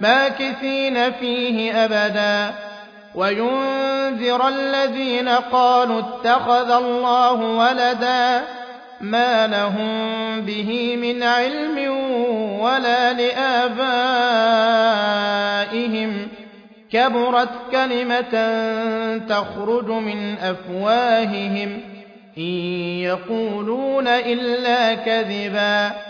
ماكثين فيه أبدا. وينذر الذين قالوا اتخذ الله ولدا ما لهم به من علم ولا لآبائهم. كبرت كلمة تخرج من أفواههم. إن يقولون إلا كذبا.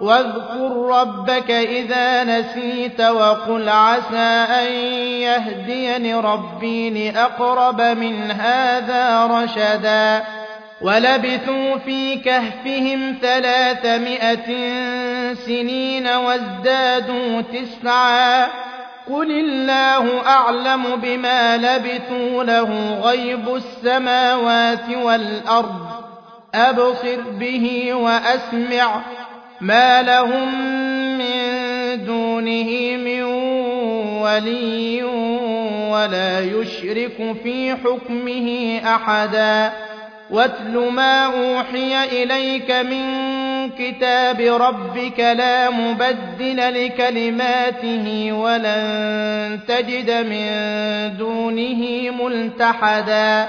واذكر ربك إذا نسيت وقل عسى أن يهديني ربي لأقرب من هذا رشدا ولبثوا في كهفهم ثلاثمائة سنين وازدادوا تسعا قل الله أعلم بما لبثوا له غيب السماوات والأرض أبصر به وأسمع ما لهم من دونه من ولي ولا يشرك في حكمه أحدا واتل ما أوحي إليك من كتاب ربك لا مبدل لكلماته ولن تجد من دونه ملتحدا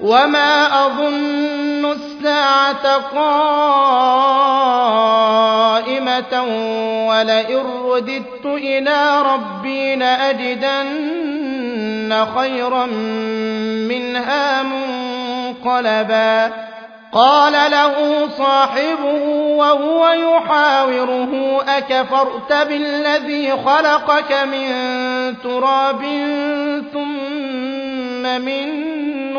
وما اظن الساعة قائمه ولئن رددت إلى ربي لاجدن خيرا منها منقلبا قال له صاحبه وهو يحاوره اكفرت بالذي خلقك من تراب ثم من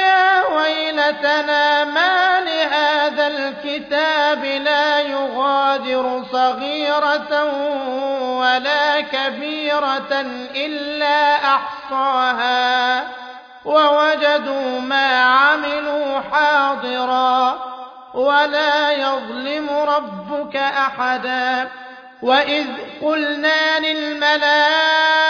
يا ويلتنا ما لهذا الكتاب لا يغادر صغيرة ولا كبيرة إلا أحصاها ووجدوا ما عملوا حاضرا ولا يظلم ربك أحدا وإذ قلنا للملائكة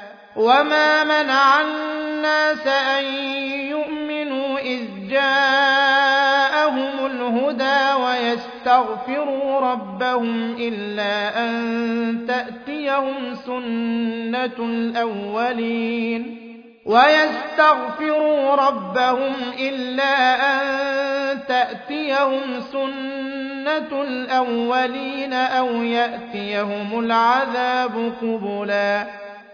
وما منع الناس أن يؤمنوا إذ جاءهم الهدى ويستغفروا ربهم إلا أن تأتيهم سنة الأولين ويستغفروا ربهم إلا أن تأتيهم سنة الأولين أو يأتيهم العذاب قبلا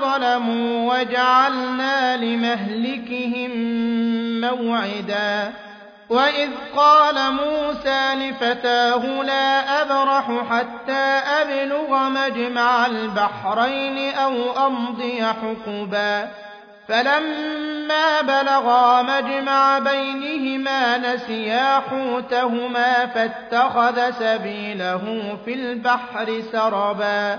ظلموا وجعلنا لمهلكهم موعدا. وإذ قال موسى لفتاه لا أبرح حتى أبلغ مجمع البحرين أو أمضي حقبا. فلما بلغا مجمع بينهما نسيا حوتهما فاتخذ سبيله في البحر سربا.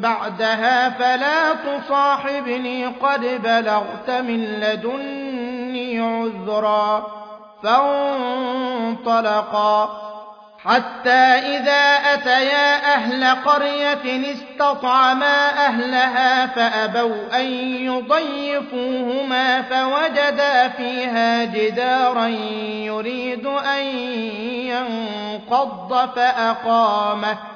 بعدها فلا تصاحبني قد بلغت من لدني عذرا فانطلقا. حتى إذا أتيا أهل قرية استطعما أهلها فأبوا أن يضيفوهما فوجدا فيها جدارا يريد أن ينقض فأقامه.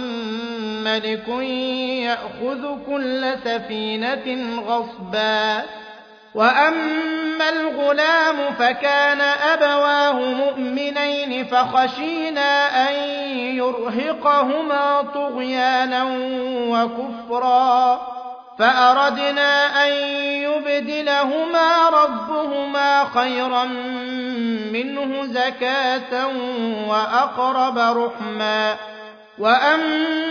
ملك يأخذ كل سفينة غصبا. وأما الغلام فكان أبواه مؤمنين فخشينا أن يرهقهما طغيانا وكفرا. فأردنا أن يبدلهما ربهما خيرا منه زكاة وأقرب رحما. وأما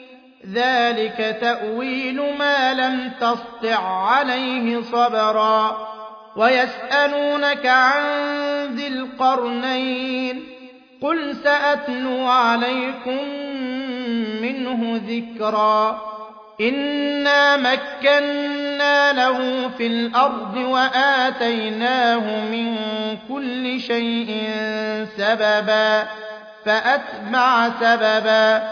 ذلك تأويل ما لم تسطع عليه صبرا ويسألونك عن ذي القرنين قل سأتلو عليكم منه ذكرا إنا مكنا له في الأرض وآتيناه من كل شيء سببا فأتبع سببا